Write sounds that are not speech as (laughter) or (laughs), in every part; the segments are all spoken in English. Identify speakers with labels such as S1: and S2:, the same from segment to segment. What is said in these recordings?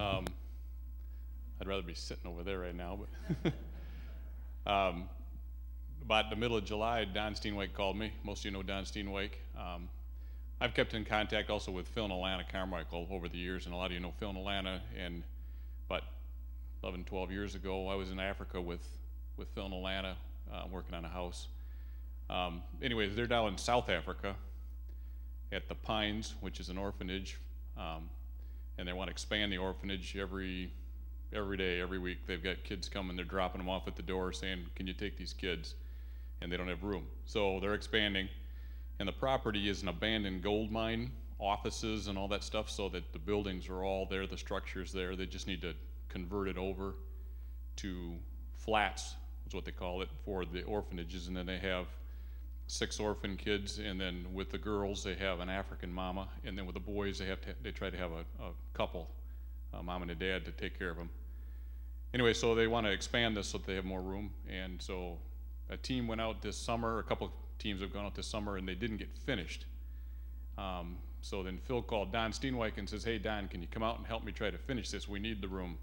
S1: Um, I'd rather be sitting over there right now, but (laughs) um, about the middle of July, Don Steenwake called me. Most of you know Don Steenwake. Um, I've kept in contact also with Phil and Alana Carmichael over the years, and a lot of you know Phil and Alana. And but 11, 12 years ago, I was in Africa with with Phil and Alana uh, working on a house. Um, anyways, they're down in South Africa at the Pines, which is an orphanage, um, and they want to expand the orphanage every every day, every week. They've got kids coming, they're dropping them off at the door, saying, "Can you take these kids?" And they don't have room, so they're expanding. And the property is an abandoned gold mine, offices and all that stuff, so that the buildings are all there, the structure's there. They just need to convert it over to flats, is what they call it, for the orphanages, and then they have six orphan kids, and then with the girls they have an African mama, and then with the boys they have to, they try to have a, a couple, a mom and a dad to take care of them. Anyway, so they want to expand this so that they have more room, and so a team went out this summer. A couple teams have gone out this summer, and they didn't get finished. Um, so then Phil called Don Steenwijk and says, "Hey Don, can you come out and help me try to finish this? We need the room."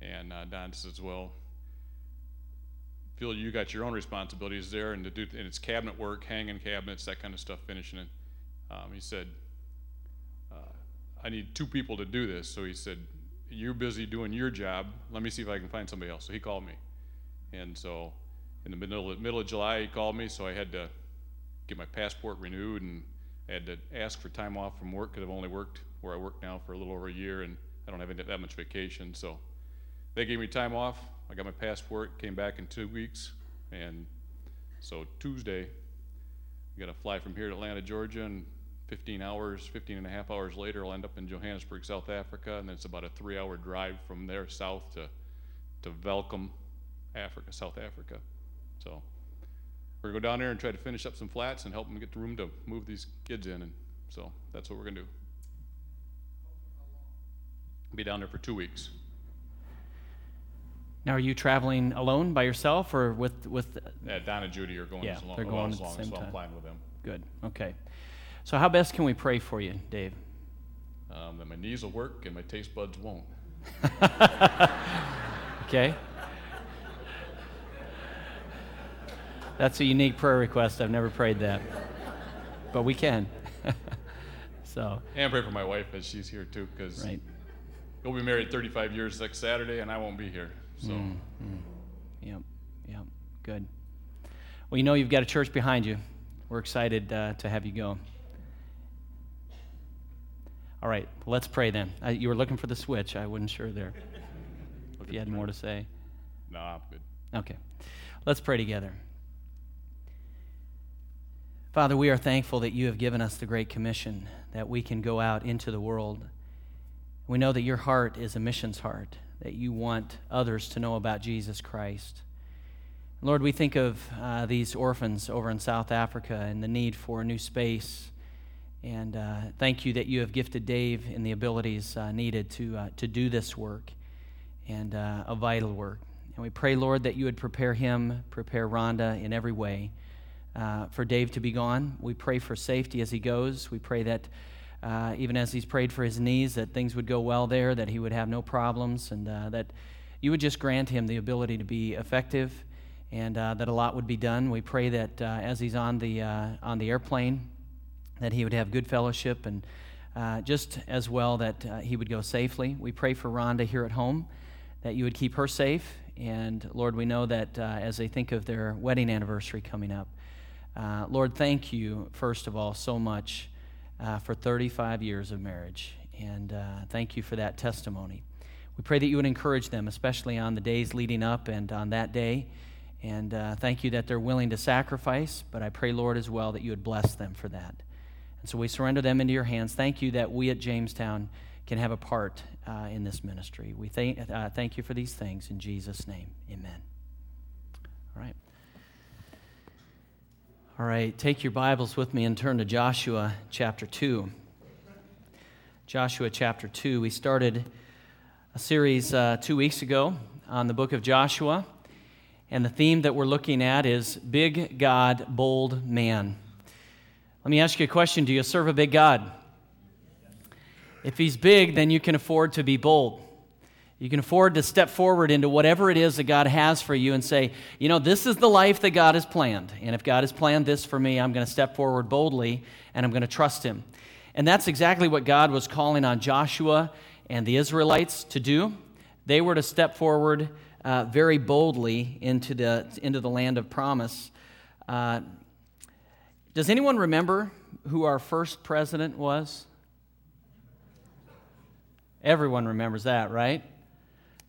S1: And uh, Don says, "Well, Phil you got your own responsibilities there, and to do and it's cabinet work, hanging cabinets, that kind of stuff, finishing it. Um, he said, uh, "I need two people to do this." So he said, "You're busy doing your job. Let me see if I can find somebody else." So he called me, and so in the middle of, middle of July, he called me. So I had to get my passport renewed, and I had to ask for time off from work because I've only worked where I work now for a little over a year, and I don't have that much vacation. So they gave me time off. I got my passport, came back in two weeks, and so Tuesday, I got to fly from here to Atlanta, Georgia, and 15 hours, 15 and a half hours later, I'll end up in Johannesburg, South Africa, and then it's about a three-hour drive from there south to to Welkom, Africa, South Africa. So we're gonna go down there and try to finish up some flats and help them get the room to move these kids in, and so that's what we're gonna do. Be down there for two weeks.
S2: Now, are you traveling alone by yourself or with with?
S1: Yeah, Don and Judy are going
S2: Yeah,
S1: as long,
S2: they're going
S1: as
S2: at the same
S1: so I'm
S2: time.
S1: flying with them.
S2: Good. Okay. So, how best can we pray for you, Dave?
S1: Um, that my knees will work and my taste buds won't. (laughs)
S2: Okay. That's a unique prayer request. I've never prayed that, but we can. (laughs) so,
S1: And pray for my wife as she's here too, because
S2: right.
S1: we'll be married 35 years next Saturday, and I won't be here. So
S2: Mm. Yep. Yep. Good. Well, you know you've got a church behind you. We're excited uh, to have you go. All right, let's pray then. I, you were looking for the switch. I wasn't sure there. If you had more to say.
S1: no, I'm good.
S2: Okay. Let's pray together. Father, we are thankful that you have given us the Great Commission, that we can go out into the world. We know that your heart is a missions heart, that you want others to know about Jesus Christ. Lord, we think of uh, these orphans over in South Africa and the need for a new space. And uh, thank you that you have gifted Dave in the abilities uh, needed to, uh, to do this work and uh, a vital work. And we pray, Lord, that you would prepare him, prepare Rhonda in every way uh, for Dave to be gone. We pray for safety as he goes. We pray that uh, even as he's prayed for his knees, that things would go well there, that he would have no problems, and uh, that you would just grant him the ability to be effective and uh, that a lot would be done. We pray that uh, as he's on the, uh, on the airplane, that he would have good fellowship and uh, just as well that he would go safely. We pray for Rhonda here at home, that you would keep her safe. And Lord, we know that as they think of their wedding anniversary coming up, Lord, thank you, first of all, so much uh, for 35 years of marriage. And uh, thank you for that testimony. We pray that you would encourage them, especially on the days leading up and on that day. And uh, thank you that they're willing to sacrifice, but I pray, Lord, as well, that you would bless them for that. And so we surrender them into your hands. Thank you that we at Jamestown can have a part uh, in this ministry. We thank, uh, thank you for these things. In Jesus' name, amen. All right. All right, take your Bibles with me and turn to Joshua chapter 2. Joshua chapter 2. We started a series uh, two weeks ago on the book of Joshua, and the theme that we're looking at is Big God, Bold Man. Let me ask you a question Do you serve a big God? If he's big, then you can afford to be bold. You can afford to step forward into whatever it is that God has for you and say, you know, this is the life that God has planned. And if God has planned this for me, I'm going to step forward boldly and I'm going to trust him. And that's exactly what God was calling on Joshua and the Israelites to do. They were to step forward uh, very boldly into the, into the land of promise. Uh, does anyone remember who our first president was? Everyone remembers that, right?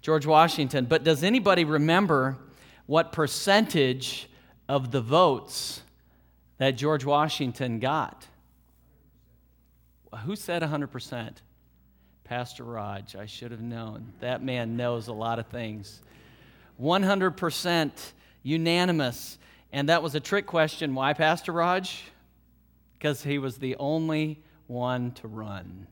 S2: George Washington. But does anybody remember what percentage of the votes that George Washington got? Who said 100%? Pastor Raj. I should have known. That man knows a lot of things. 100% unanimous. And that was a trick question. Why, Pastor Raj? Because he was the only one to run.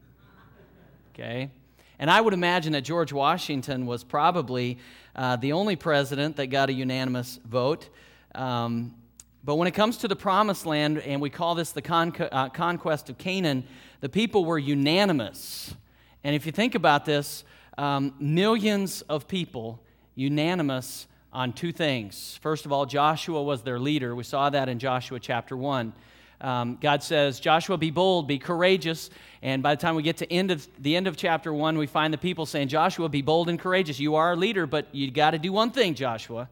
S2: Okay? And I would imagine that George Washington was probably uh, the only president that got a unanimous vote. Um, but when it comes to the promised land, and we call this the con- uh, conquest of Canaan, the people were unanimous. And if you think about this, um, millions of people unanimous on two things. First of all, Joshua was their leader. We saw that in Joshua chapter 1. Um, God says, Joshua, be bold, be courageous. And by the time we get to end of, the end of chapter 1, we find the people saying, Joshua, be bold and courageous. You are our leader, but you got to do one thing, Joshua.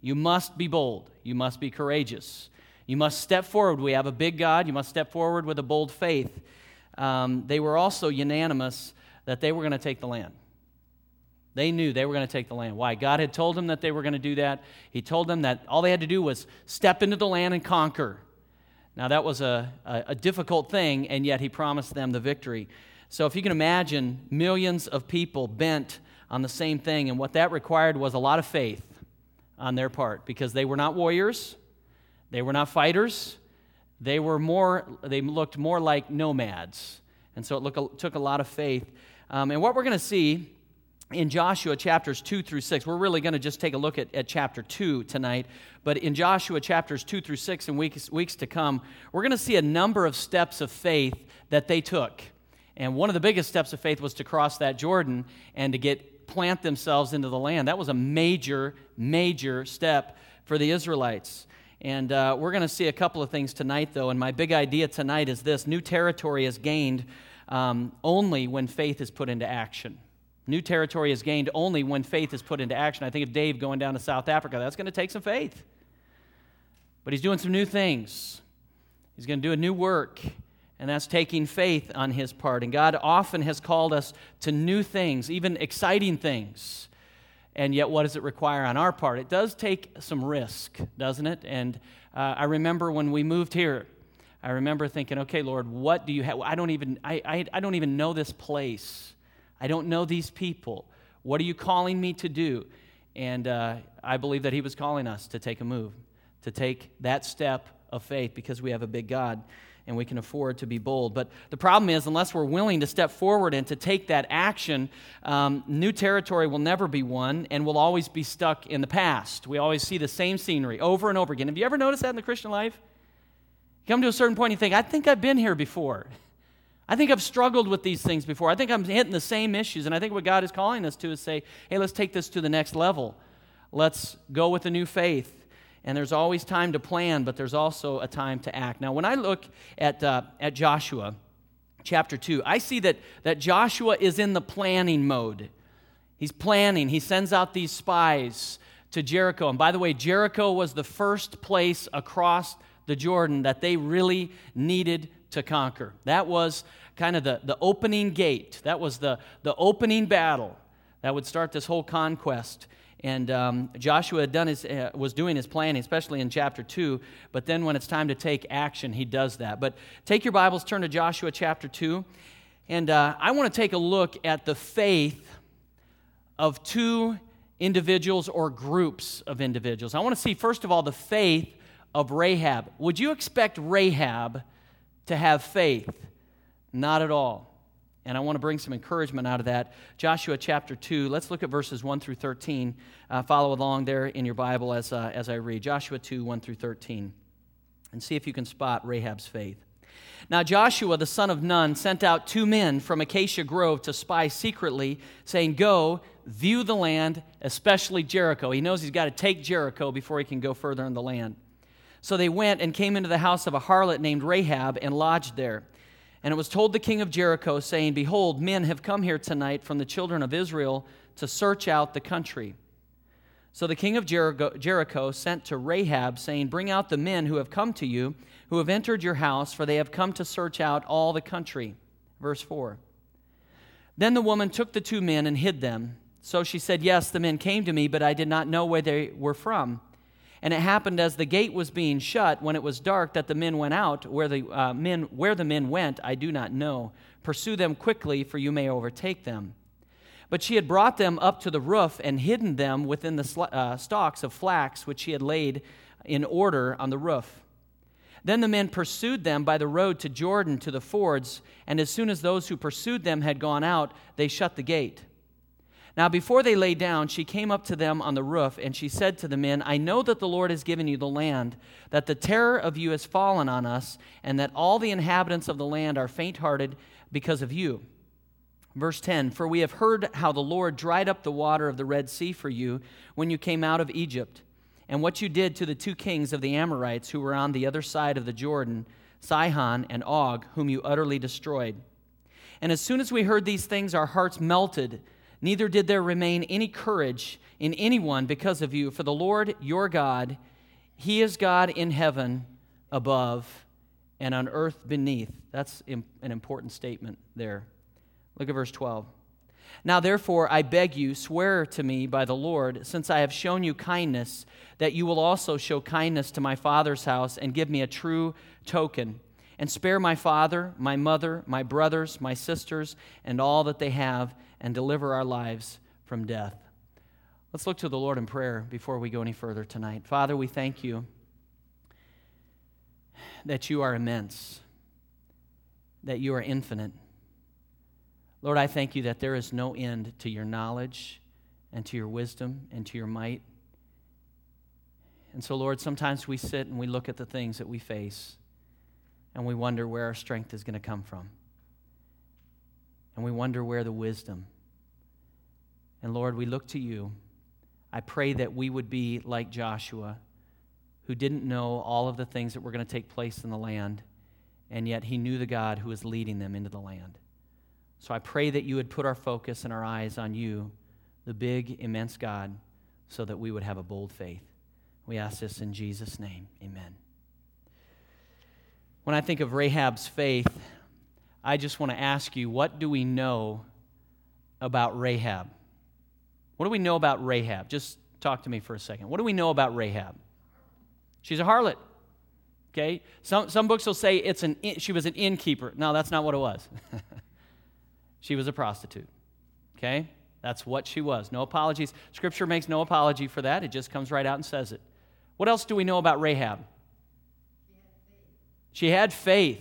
S2: You must be bold. You must be courageous. You must step forward. We have a big God. You must step forward with a bold faith. Um, they were also unanimous that they were going to take the land. They knew they were going to take the land. Why? God had told them that they were going to do that. He told them that all they had to do was step into the land and conquer. Now, that was a, a, a, difficult thing, and yet he promised them the victory. So, if you can imagine millions of people bent on the same thing, and what that required was a lot of faith on their part because they were not warriors, they were not fighters, they were more, they looked more like nomads. And so it look, took a lot of faith. Um, and what we're going to see in Joshua chapters 2 through 6. We're really going to just take a look at, at chapter 2 tonight. But in Joshua chapters 2 through 6 and weeks, weeks to come, we're going to see a number of steps of faith that they took. And one of the biggest steps of faith was to cross that Jordan and to get plant themselves into the land. That was a major, major step for the Israelites. And uh, we're going to see a couple of things tonight, though. And my big idea tonight is this new territory is gained um, only when faith is put into action. New territory is gained only when faith is put into action. I think of Dave going down to South Africa. That's going to take some faith. But he's doing some new things. He's going to do a new work, and that's taking faith on his part. And God often has called us to new things, even exciting things. And yet, what does it require on our part? It does take some risk, doesn't it? And uh, I remember when we moved here, I remember thinking, okay, Lord, what do you have? I don't even, I, I, I don't even know this place. I don't know these people. What are you calling me to do? And uh, I believe that He was calling us to take a move, to take that step of faith because we have a big God and we can afford to be bold. But the problem is, unless we're willing to step forward and to take that action, um, new territory will never be won and we'll always be stuck in the past. We always see the same scenery over and over again. Have you ever noticed that in the Christian life? You come to a certain point and you think, I think I've been here before. (laughs) I think I've struggled with these things before. I think I'm hitting the same issues. And I think what God is calling us to is say, hey, let's take this to the next level. Let's go with a new faith. And there's always time to plan, but there's also a time to act. Now, when I look at, uh, at Joshua chapter 2, I see that, that Joshua is in the planning mode. He's planning, he sends out these spies to Jericho. And by the way, Jericho was the first place across the Jordan that they really needed to conquer. That was kind of the, the opening gate, that was the, the opening battle that would start this whole conquest. And um, Joshua had done his, uh, was doing his planning, especially in chapter 2. But then when it's time to take action, he does that. But take your Bibles, turn to Joshua chapter 2. And uh, I want to take a look at the faith of two individuals or groups of individuals. I want to see, first of all, the faith of Rahab. Would you expect Rahab to have faith? Not at all. And I want to bring some encouragement out of that. Joshua chapter 2, let's look at verses 1 through 13. Uh, follow along there in your Bible as, uh, as I read. Joshua 2, 1 through 13. And see if you can spot Rahab's faith. Now Joshua the son of Nun sent out two men from Acacia Grove to spy secretly, saying, Go, view the land, especially Jericho. He knows he's got to take Jericho before he can go further in the land. So they went and came into the house of a harlot named Rahab and lodged there. And it was told the king of Jericho, saying, Behold, men have come here tonight from the children of Israel to search out the country. So the king of Jericho sent to Rahab, saying, Bring out the men who have come to you who have entered your house, for they have come to search out all the country. Verse 4. Then the woman took the two men and hid them. So she said, Yes, the men came to me, but I did not know where they were from. And it happened as the gate was being shut, when it was dark, that the men went out. Where the, uh, men, where the men went, I do not know. Pursue them quickly, for you may overtake them. But she had brought them up to the roof and hidden them within the sl- uh, stalks of flax which she had laid in order on the roof. Then the men pursued them by the road to Jordan to the fords, and as soon as those who pursued them had gone out, they shut the gate. Now, before they lay down, she came up to them on the roof, and she said to the men, I know that the Lord has given you the land, that the terror of you has fallen on us, and that all the inhabitants of the land are faint hearted because of you. Verse 10 For we have heard how the Lord dried up the water of the Red Sea for you when you came out of Egypt and what you did to the two kings of the Amorites who were on the other side of the Jordan, Sihon and Og, whom you utterly destroyed. And as soon as we heard these things, our hearts melted. Neither did there remain any courage in anyone because of you. For the Lord your God, He is God in heaven above and on earth beneath. That's an important statement there. Look at verse 12. Now, therefore, I beg you, swear to me by the Lord, since I have shown you kindness, that you will also show kindness to my father's house and give me a true token, and spare my father, my mother, my brothers, my sisters, and all that they have, and deliver our lives from death. Let's look to the Lord in prayer before we go any further tonight. Father, we thank you that you are immense, that you are infinite Lord, I thank you that there is no end to your knowledge and to your wisdom and to your might. And so, Lord, sometimes we sit and we look at the things that we face and we wonder where our strength is going to come from. And we wonder where the wisdom. And Lord, we look to you. I pray that we would be like Joshua, who didn't know all of the things that were going to take place in the land, and yet he knew the God who was leading them into the land. So I pray that you would put our focus and our eyes on you, the big, immense God, so that we would have a bold faith. We ask this in Jesus' name. Amen. When I think of Rahab's faith, I just want to ask you what do we know about Rahab? What do we know about Rahab? Just talk to me for a second. What do we know about Rahab? She's a harlot. Okay? Some, some books will say it's an, she was an innkeeper. No, that's not what it was. (laughs) She was a prostitute. Okay? That's what she was. No apologies. Scripture makes no apology for that. It just comes right out and says it. What else do we know about Rahab? She had faith.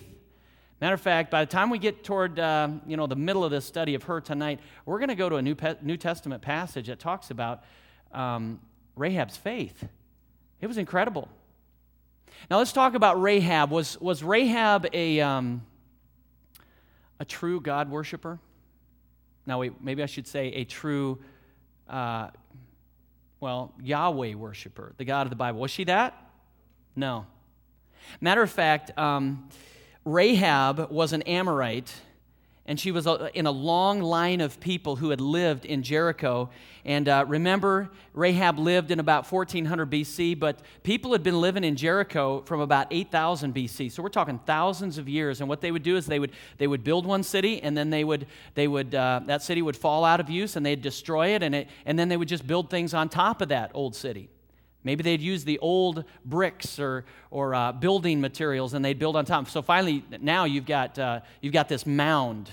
S2: Matter of fact, by the time we get toward uh, you know the middle of this study of her tonight, we're going to go to a New, Pe- New Testament passage that talks about um, Rahab's faith. It was incredible. Now let's talk about Rahab. Was was Rahab a um, a true God worshiper? Now, wait, maybe I should say a true, uh, well, Yahweh worshiper, the God of the Bible. Was she that? No. Matter of fact, um, Rahab was an Amorite and she was in a long line of people who had lived in Jericho. And uh, remember, Rahab lived in about 1400 BC, but people had been living in Jericho from about 8000 BC. So we're talking thousands of years. And what they would do is they would they would build one city, and then they would they would uh, that city would fall out of use, and they'd destroy it, and it, and then they would just build things on top of that old city. Maybe they'd use the old bricks or, or uh, building materials and they'd build on top. So finally, now you've got, uh, you've got this mound,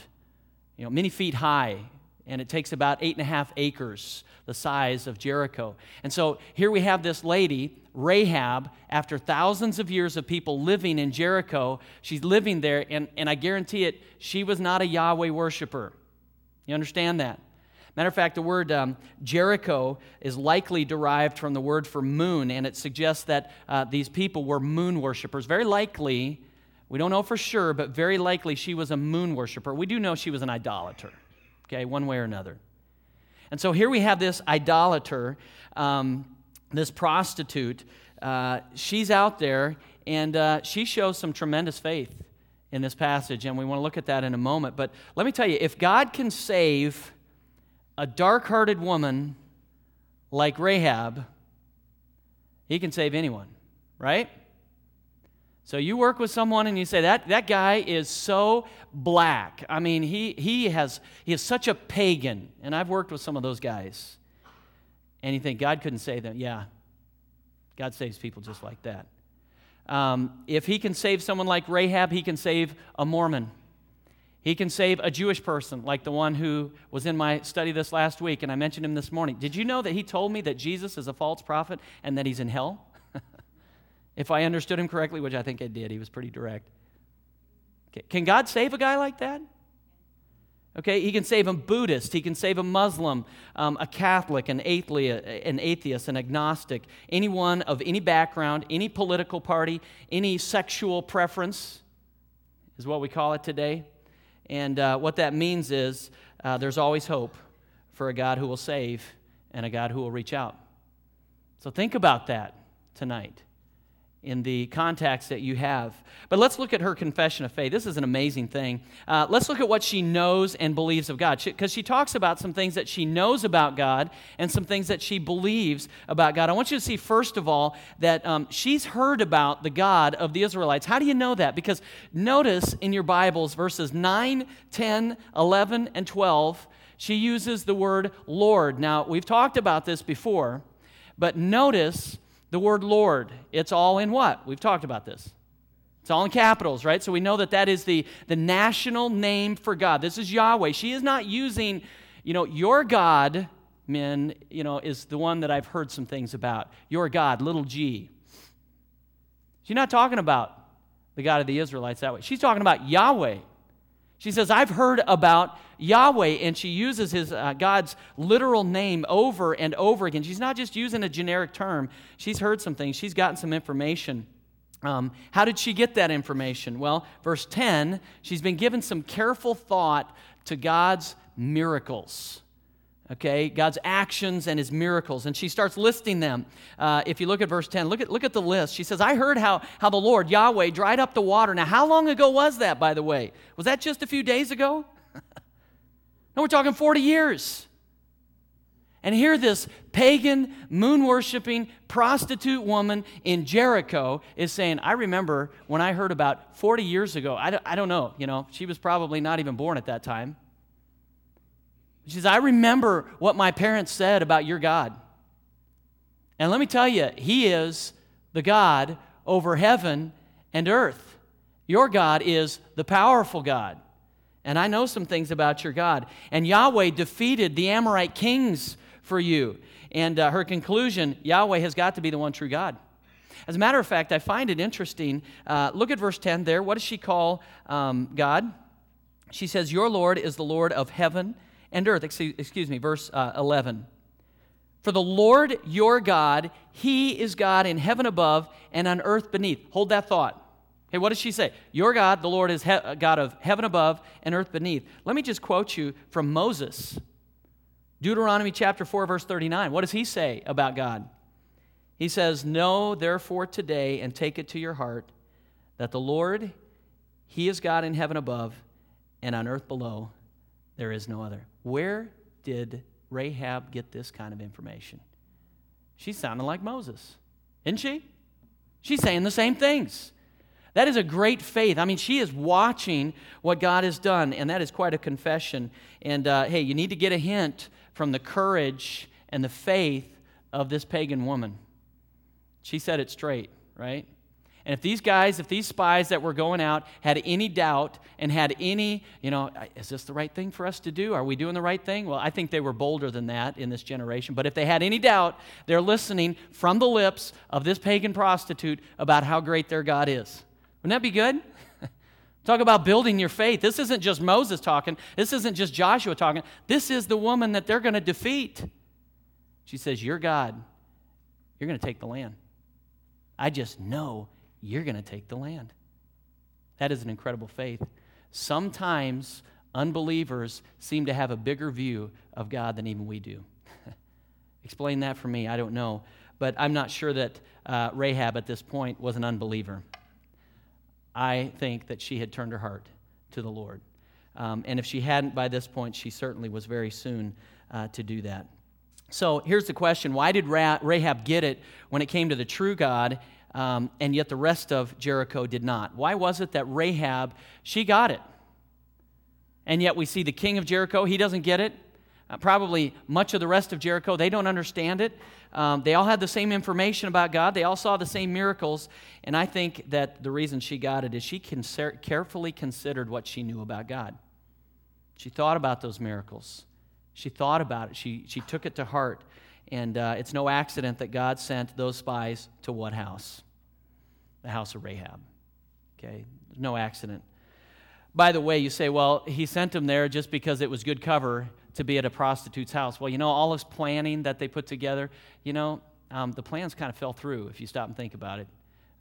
S2: you know, many feet high, and it takes about eight and a half acres, the size of Jericho. And so here we have this lady, Rahab, after thousands of years of people living in Jericho. She's living there, and, and I guarantee it, she was not a Yahweh worshiper. You understand that? Matter of fact, the word um, Jericho is likely derived from the word for moon, and it suggests that uh, these people were moon worshippers. Very likely, We don't know for sure, but very likely she was a moon worshiper. We do know she was an idolater, okay, one way or another. And so here we have this idolater, um, this prostitute. Uh, she's out there, and uh, she shows some tremendous faith in this passage, and we want to look at that in a moment. But let me tell you if God can save a dark hearted woman like Rahab, he can save anyone, right? So you work with someone and you say that that guy is so black. I mean, he he has he is such a pagan. And I've worked with some of those guys. And you think God couldn't save them? Yeah, God saves people just like that. Um, if He can save someone like Rahab, He can save a Mormon. He can save a Jewish person, like the one who was in my study this last week, and I mentioned him this morning. Did you know that he told me that Jesus is a false prophet and that he's in hell? (laughs) if I understood him correctly, which I think I did, he was pretty direct. Okay. Can God save a guy like that? Okay, he can save a Buddhist, he can save a Muslim, um, a Catholic, an atheist, an atheist, an agnostic, anyone of any background, any political party, any sexual preference, is what we call it today. And uh, what that means is uh, there's always hope for a God who will save and a God who will reach out. So think about that tonight in the context that you have. But let's look at her confession of faith. This is an amazing thing. Uh, let's look at what she knows and believes of God. Because she, she, talks about some things that she knows about God and some things that she believes about God. I want you to see, first of all, that um, she's heard about the God of the Israelites. How do you know that? Because notice in your Bibles, verses 9, 10, 11, and 12, she uses the word Lord. Now, we've talked about this before, but notice the word Lord. It's all in what? We've talked about this. It's all in capitals, right? So we know that that is the, the national name for God. This is Yahweh. She is not using, you know, your God, men, you know, is the one that I've heard some things about. Your God, little g. She's not talking about the God of the Israelites that way. She's talking about Yahweh. She says, I've heard about Yahweh, and she uses his, uh, God's literal name over and over again. She's not just using a generic term, she's heard some things, she's gotten some information. Um, how did she get that information? Well, verse 10, she's been given some careful thought to God's miracles okay god's actions and his miracles. And she starts listing them. Uh, if you look at verse 10 look at, look at the list. She says i heard how, how the lord yahweh dried up the water. Now how long ago was that by the way? Was that just a few days ago? (laughs) No we're talking 40 years. And here this pagan moon worshiping prostitute woman in jericho is saying i remember when i heard about 40 years ago. I don't, I don't know you know she was probably not even born at that time she says, I remember what my parents said about your God. And let me tell you, He is the God over heaven and earth. Your God is the powerful God. And I know some things about your God. And Yahweh defeated the Amorite kings for you. And uh, her conclusion Yahweh has got to be the one true God. As a matter of fact, I find it interesting. Uh, look at verse 10 there. What does she call um, God? She says, Your Lord is the Lord of heaven and earth. Excuse, me, verse uh, 11. For the Lord your God, He is God in heaven above and on earth beneath. Hold that thought. Hey, what does she say? Your God, the Lord, is he- God of heaven above and earth beneath. Let me just quote you from Moses. Deuteronomy chapter 4, verse 39. What does he say about God? He says, Know therefore today and take it to your heart that the Lord, He is God in heaven above and on earth below. There is no other. Where did Rahab get this kind of information? She's sounding like Moses, isn't she? She's saying the same things. That is a great faith. I mean, she is watching what God has done, and that is quite a confession. And uh, hey, you need to get a hint from the courage and the faith of this pagan woman. She said it straight, right? And if these guys, if these spies that were going out had any doubt and had any, you know, is this the right thing for us to do? Are we doing the right thing? Well, I think they were bolder than that in this generation. But if they had any doubt, they're listening from the lips of this pagan prostitute about how great their God is. Wouldn't that be good? (laughs) Talk about building your faith. This isn't just Moses talking. This isn't just Joshua talking. This is the woman that they're going to defeat. She says, You're God. You're going to take the land. I just know you're going to take the land. That is an incredible faith. Sometimes unbelievers seem to have a bigger view of God than even we do. (laughs) Explain that for me. I don't know. But I'm not sure that uh, Rahab at this point was an unbeliever. I think that she had turned her heart to the Lord. Um, and if she hadn't by this point, she certainly was very soon uh, to do that. So here's the question Why did Rahab get it when it came to the true God, um, and yet the rest of Jericho did not? Why was it that Rahab, she got it? And yet we see the king of Jericho, he doesn't get it. Uh, probably much of the rest of Jericho, they don't understand it. Um, they all had the same information about God, they all saw the same miracles. And I think that the reason she got it is she conser- carefully considered what she knew about God. She thought about those miracles. She thought about it. She, she took it to heart. And uh, it's no accident that God sent those spies to what house? The house of Rahab. Okay? No accident. By the way, you say, well, he sent them there just because it was good cover to be at a prostitute's house. Well, you know, all this planning that they put together, you know, um, the plans kind of fell through if you stop and think about it.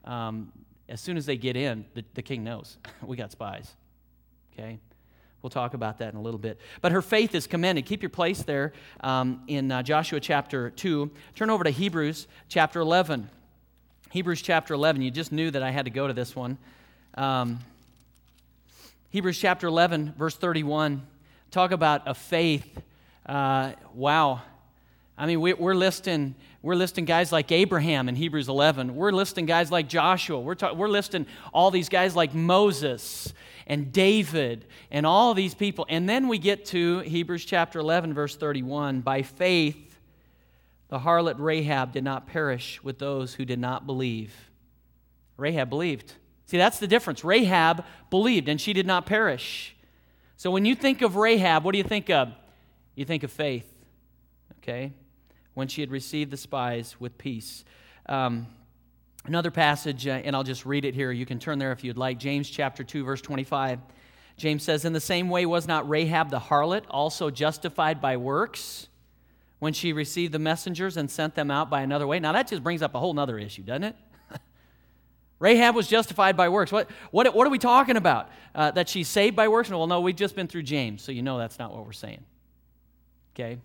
S2: Um, as soon as they get in, the, the king knows (laughs) we got spies. Okay? We'll talk about that in a little bit. But her faith is commended. Keep your place there um, in uh, Joshua chapter 2. Turn over to Hebrews chapter 11. Hebrews chapter 11. You just knew that I had to go to this one. Um, Hebrews chapter 11, verse 31. Talk about a faith. Uh, wow. I mean, we, are listing we're listing guys like Abraham in Hebrews 11. We're listing guys like Joshua. We're, ta- we're listing all these guys like Moses and David and all these people. And then we get to Hebrews chapter 11, verse 31. By faith, the harlot Rahab did not perish with those who did not believe. Rahab believed. See, that's the difference. Rahab believed and she did not perish. So when you think of Rahab, what do you think of? You think of faith. Okay? When she had received the spies with peace. Um, Another passage, uh, and I'll just read it here. You can turn there if you'd like. James chapter 2, verse 25. James says, In the same way, was not Rahab the harlot also justified by works when she received the messengers and sent them out by another way? Now, that just brings up a whole other issue, doesn't it? (laughs) Rahab was justified by works. What, what, what are we talking about? Uh, that she's saved by works? Well, no, we've just been through James, so you know that's not what we're saying. Okay?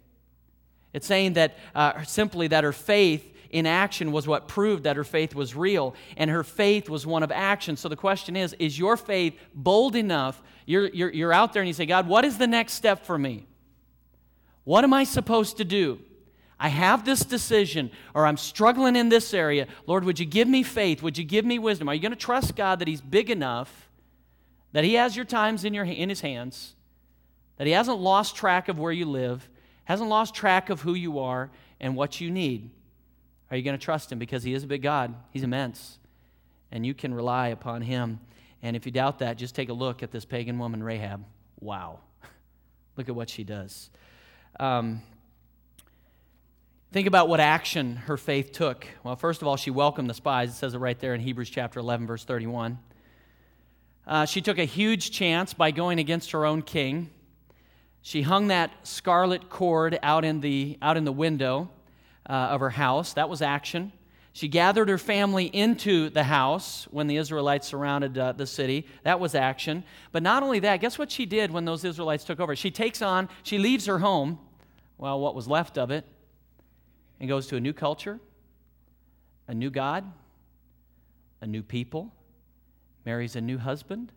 S2: It's saying that uh, simply that her faith in action was what proved that her faith was real, and her faith was one of action. So the question is is your faith bold enough? You're, you're, you're out there and you say, God, what is the next step for me? What am I supposed to do? I have this decision, or I'm struggling in this area. Lord, would you give me faith? Would you give me wisdom? Are you going to trust God that He's big enough, that He has your times in, your, in His hands, that He hasn't lost track of where you live, hasn't lost track of who you are and what you need? Are you going to trust him? Because he is a big God, he's immense, and you can rely upon him. And if you doubt that, just take a look at this pagan woman, Rahab. Wow. (laughs) look at what she does. Um, think about what action her faith took. Well, first of all, she welcomed the spies. It says it right there in Hebrews chapter 11, verse 31. Uh, she took a huge chance by going against her own king. She hung that scarlet cord out in the, out in the window uh, of her house. That was action. She gathered her family into the house when the Israelites surrounded uh, the city. That was action. But not only that, guess what she did when those Israelites took over? She takes on, she leaves her home, well, what was left of it, and goes to a new culture, a new God, a new people, marries a new husband.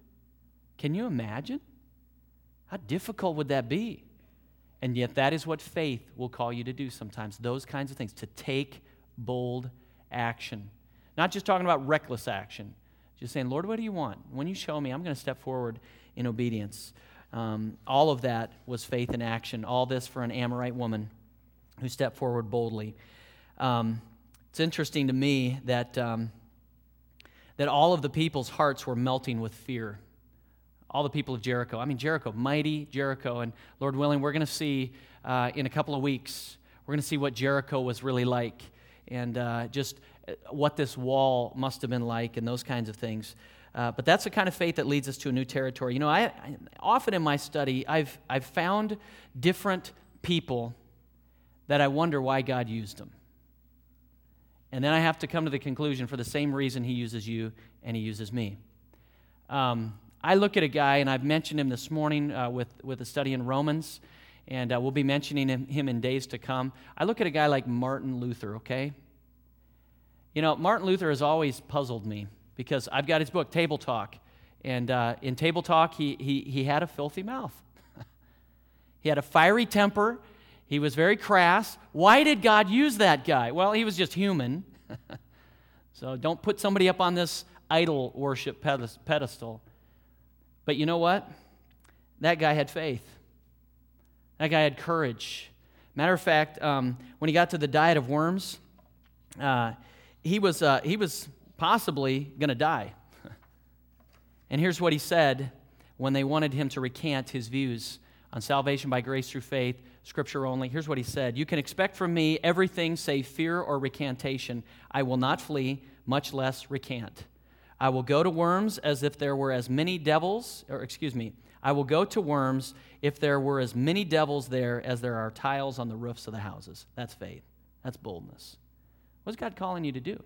S2: Can you imagine? How difficult would that be? And yet, that is what faith will call you to do sometimes those kinds of things, to take bold action. Not just talking about reckless action, just saying, Lord, what do you want? When you show me, I'm going to step forward in obedience. Um, all of that was faith in action. All this for an Amorite woman who stepped forward boldly. Um, it's interesting to me that, um, that all of the people's hearts were melting with fear all the people of Jericho. I mean, Jericho, mighty Jericho. And Lord willing, we're going to see uh, in a couple of weeks, we're going to see what Jericho was really like and uh, just uh, what this wall must have been like and those kinds of things. Uh, but that's the kind of faith that leads us to a new territory. You know, I, I, often in my study, I've, I've found different people that I wonder why God used them. And then I have to come to the conclusion for the same reason He uses you and He uses me. Um, I look at a guy, and I've mentioned him this morning uh, with, with a study in Romans, and uh, we'll be mentioning him, him in days to come. I look at a guy like Martin Luther, okay? You know, Martin Luther has always puzzled me because I've got his book, Table Talk. And uh, in Table Talk, he, he, he had a filthy mouth. (laughs) he had a fiery temper. He was very crass. Why did God use that guy? Well, he was just human. (laughs) so don't put somebody up on this idol worship pedestal. But you know what? That guy had faith. That guy had courage. Matter of fact, um, when he got to the diet of worms, uh, he, was, uh, he was possibly going to die. (laughs) and here's what he said when they wanted him to recant his views on salvation by grace through faith, scripture only. Here's what he said You can expect from me everything save fear or recantation. I will not flee, much less recant. I will go to worms as if there were as many devils, or excuse me, I will go to worms if there were as many devils there as there are tiles on the roofs of the houses. That's faith. That's boldness. What's God calling you to do?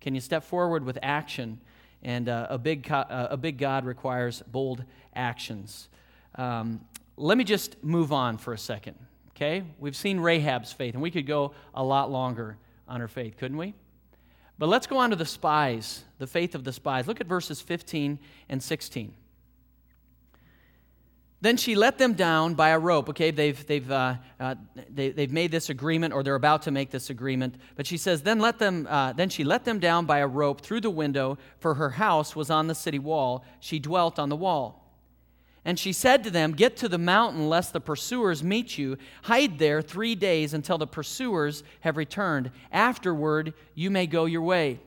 S2: Can you step forward with action? And uh, a, big uh, a big God requires bold actions. Um, let me just move on for a second, okay? We've seen Rahab's faith, and we could go a lot longer on her faith, couldn't we? But let's go on to the spies, the faith of the spies. Look at verses 15 and 16. Then she let them down by a rope. Okay, they've, they've, uh, uh, they, have made this agreement, or they're about to make this agreement. But she says, then, let them, uh, then she let them down by a rope through the window, for her house was on the city wall. She dwelt on the wall. And she said to them, Get to the mountain, lest the pursuers meet you. Hide there three days until the pursuers have returned. Afterward, you may go your way.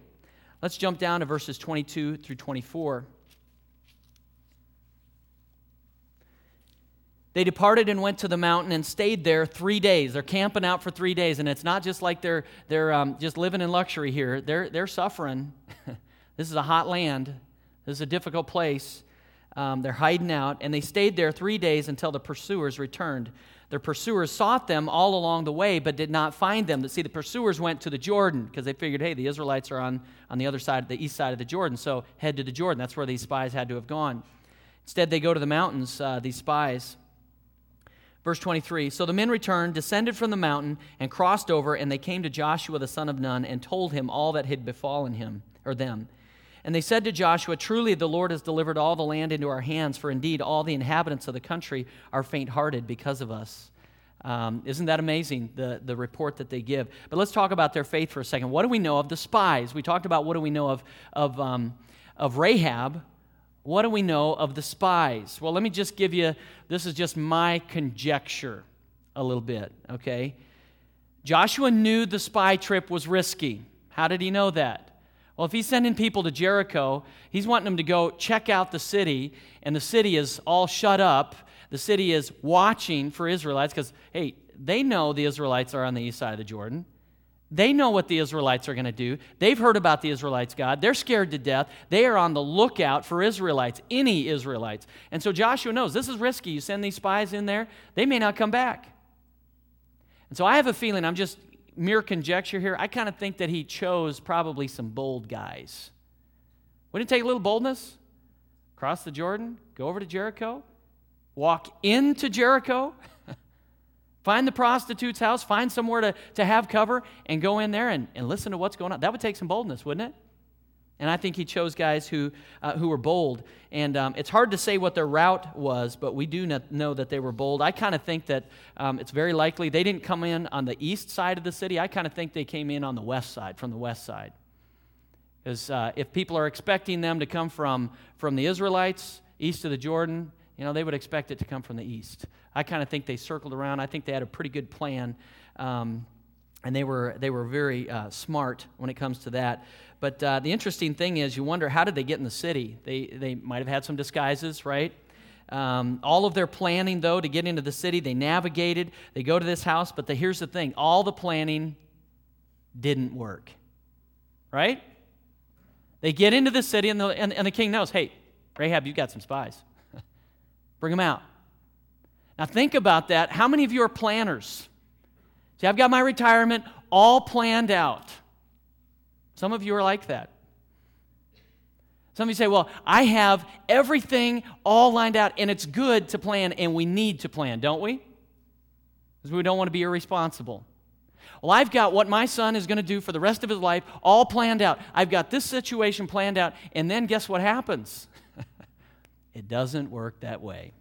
S2: Let's jump down to verses 22 through 24. They departed and went to the mountain and stayed there three days. They're camping out for three days, and it's not just like they're, they're um, just living in luxury here. They're, they're suffering. (laughs) this is a hot land, this is a difficult place. Um, they're hiding out, and they stayed there three days until the pursuers returned. Their pursuers sought them all along the way, but did not find them. See, the pursuers went to the Jordan because they figured, hey, the Israelites are on, on the other side, the east side of the Jordan, so head to the Jordan. That's where these spies had to have gone. Instead, they go to the mountains, uh, these spies. Verse 23 So the men returned, descended from the mountain, and crossed over, and they came to Joshua the son of Nun and told him all that had befallen him, or them. And they said to Joshua, Truly the Lord has delivered all the land into our hands, for indeed all the inhabitants of the country are faint hearted because of us. Um, isn't that amazing, the, the report that they give? But let's talk about their faith for a second. What do we know of the spies? We talked about what do we know of, of, um, of Rahab. What do we know of the spies? Well, let me just give you this is just my conjecture a little bit, okay? Joshua knew the spy trip was risky. How did he know that? Well, if he's sending people to Jericho, he's wanting them to go check out the city, and the city is all shut up. The city is watching for Israelites because, hey, they know the Israelites are on the east side of the Jordan. They know what the Israelites are going to do. They've heard about the Israelites' God. They're scared to death. They are on the lookout for Israelites, any Israelites. And so Joshua knows this is risky. You send these spies in there, they may not come back. And so I have a feeling, I'm just mere conjecture here. I kind of think that he chose probably some bold guys. Wouldn't it take a little boldness? Cross the Jordan, go over to Jericho, walk into Jericho, (laughs) find the prostitute's house, find somewhere to, to have cover, and go in there and, and listen to what's going on. That would take some boldness, wouldn't it? And I think he chose guys who, uh, who were bold. And um, it's hard to say what their route was, but we do know that they were bold. I kind of think that um, it's very likely they didn't come in on the east side of the city. I kind of think they came in on the west side, from the west side. Because uh, if people are expecting them to come from, from the Israelites, east of the Jordan, you know, they would expect it to come from the east. I kind of think they circled around. I think they had a pretty good plan. Um, and they were, they were very uh, smart when it comes to that. But uh, the interesting thing is, you wonder how did they get in the city? They, they might have had some disguises, right? Um, all of their planning, though, to get into the city, they navigated. They go to this house, but the, here's the thing all the planning didn't work, right? They get into the city, and the, and, and the king knows hey, Rahab, you've got some spies. (laughs) Bring them out. Now, think about that. How many of you are planners? See, I've got my retirement all planned out. Some of you are like that. Some of you say, well, I have everything all lined out, and it's good to plan, and we need to plan, don't we? Because we don't want to be irresponsible. Well, I've got what my son is going to do for the rest of his life all planned out. I've got this situation planned out, and then guess what happens? (laughs) it doesn't work that way.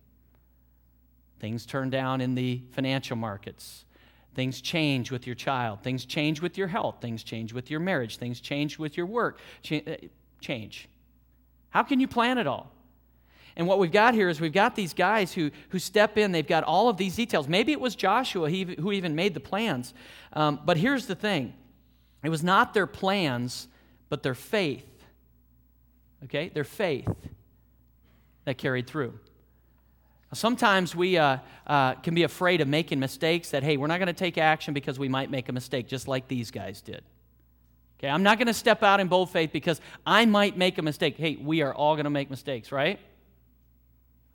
S2: Things turn down in the financial markets. Things change with your child. Things change with your health. Things change with your marriage. Things change with your work. Uh, change. How can you plan it all? And what we've got here is we've got these guys who, who step in, they've got all of these details. Maybe it was Joshua who even made the plans. Um, but here's the thing it was not their plans, but their faith. Okay? Their faith that carried through. Sometimes we uh, uh, can be afraid of making mistakes that, hey, we're not going to take action because we might make a mistake, just like these guys did. Okay, I'm not going to step out in bold faith because I might make a mistake. Hey, we are all going to make mistakes, right?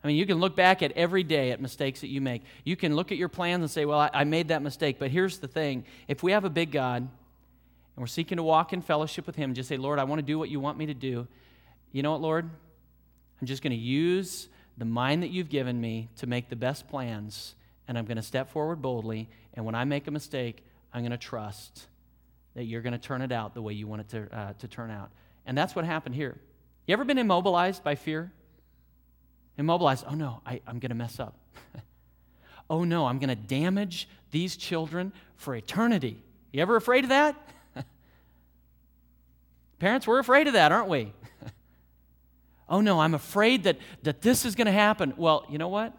S2: I mean, you can look back at every day at mistakes that you make. You can look at your plans and say, well, I, I made that mistake. But here's the thing if we have a big God and we're seeking to walk in fellowship with Him, just say, Lord, I want to do what you want me to do. You know what, Lord? I'm just going to use the mind that you've given me to make the best plans, and I'm going to step forward boldly. And when I make a mistake, I'm going to trust that you're going to turn it out the way you want it to, uh, to turn out. And that's what happened here. You ever been immobilized by fear? Immobilized. Oh no, I, I'm going to mess up. (laughs) oh no, I'm going to damage these children for eternity. You ever afraid of that? (laughs) Parents, we're afraid of that, aren't we? (laughs) oh no, I'm afraid that, that this is going to happen. Well, you know what?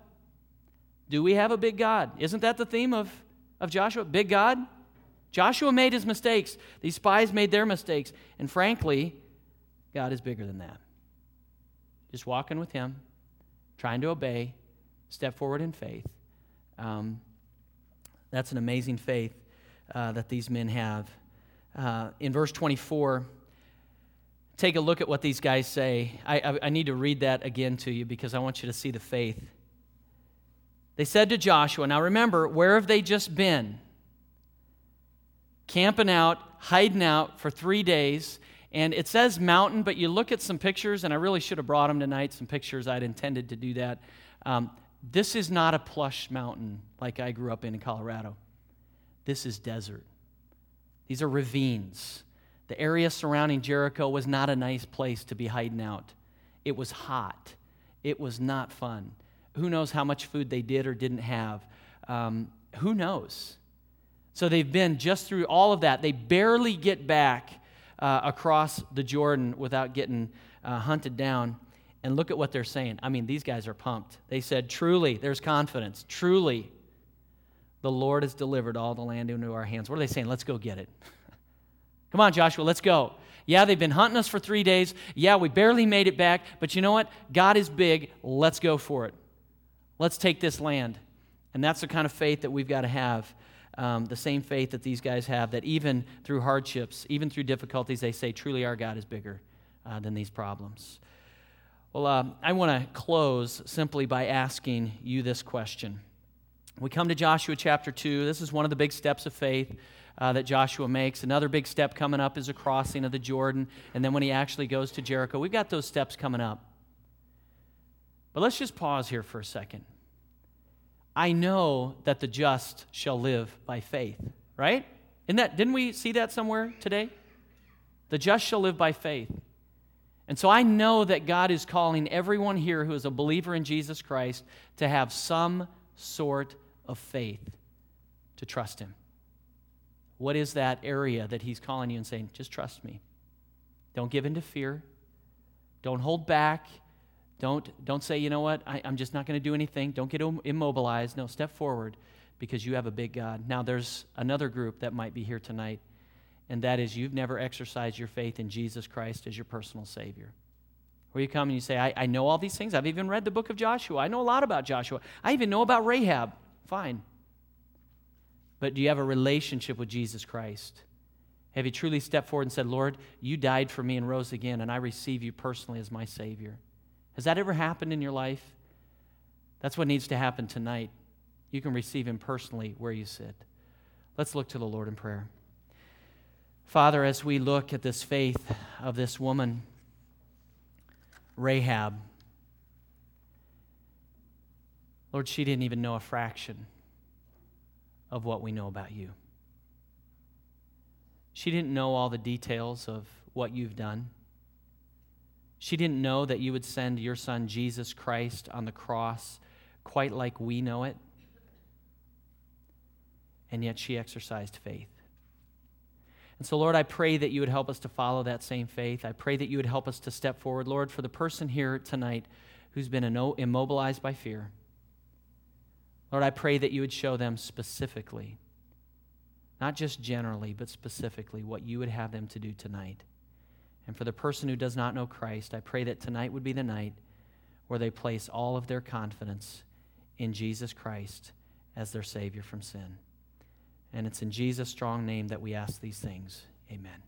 S2: Do we have a big God? Isn't that the theme of, of Joshua? Big God? Joshua made his mistakes. These spies made their mistakes. And frankly, God is bigger than that. Just walking with him, trying to obey, step forward in faith. Um, that's an amazing faith uh, that these men have. Uh, in verse 24, take a look at what these guys say. I, I, I need to read that again to you because I want you to see the faith. They said to Joshua, Now remember, where have they just been? camping out, hiding out for three days. And it says mountain, but you look at some pictures, and I really should have brought them tonight, some pictures. I'd intended to do that. Um, this is not a plush mountain like I grew up in in Colorado. This is desert. These are ravines. The area surrounding Jericho was not a nice place to be hiding out. It was hot. It was not fun. Who knows how much food they did or didn't have? Um, who knows? So they've been just through all of that. They barely get back uh, across the Jordan without getting uh, hunted down. And look at what they're saying. I mean, these guys are pumped. They said, Truly, there's confidence. Truly, the Lord has delivered all the land into our hands. What are they saying? Let's go get it. (laughs) Come on, Joshua, let's go. Yeah, they've been hunting us for three days. Yeah, we barely made it back. But you know what? God is big. Let's go for it. Let's take this land. And that's the kind of faith that we've got to have um, the same faith that these guys have, that even through hardships, even through difficulties, they say, truly our God is bigger uh, than these problems. Well, uh, I want to close simply by asking you this question. We come to Joshua chapter 2. This is one of the big steps of faith. Uh, that Joshua makes. Another big step coming up is a crossing of the Jordan, and then when he actually goes to Jericho. We've got those steps coming up. But let's just pause here for a second. I know that the just shall live by faith, right? In that, didn't we see that somewhere today? The just shall live by faith. And so I know that God is calling everyone here who is a believer in Jesus Christ to have some sort of faith to trust Him. What is that area that He's calling you and saying, just trust me? Don't give in to fear. Don't hold back. Don't, don't say, you know what, I, I'm just not going to do anything. Don't get immobilized. No, step forward because you have a big God. Now, there's another group that might be here tonight, and that is you've never exercised your faith in Jesus Christ as your personal Savior. Where you come and you say, I, I know all these things. I've even read the book of Joshua. I know a lot about Joshua. I even know about Rahab. Fine. But do you have a relationship with Jesus Christ? Have you truly stepped forward and said, Lord, you died for me and rose again, and I receive you personally as my Savior? Has that ever happened in your life? That's what needs to happen tonight. You can receive Him personally where you sit. Let's look to the Lord in prayer. Father, as we look at this faith of this woman, Rahab, Lord, she didn't even know a fraction of what we know about you. She didn't know all the details of what you've done. She didn't know that you would send your son Jesus Christ on the cross quite like we know it. And yet she exercised faith. And so, Lord, I pray that you would help us to follow that same faith. I pray that you would help us to step forward. Lord, for the person here tonight who's been immobilized by fear, Lord, I pray that you would show them specifically, not just generally, but specifically, what you would have them to do tonight. And for the person who does not know Christ, I pray that tonight would be the night where they place all of their confidence in Jesus Christ as their Savior from sin. And it's in Jesus' strong name that we ask these things. Amen.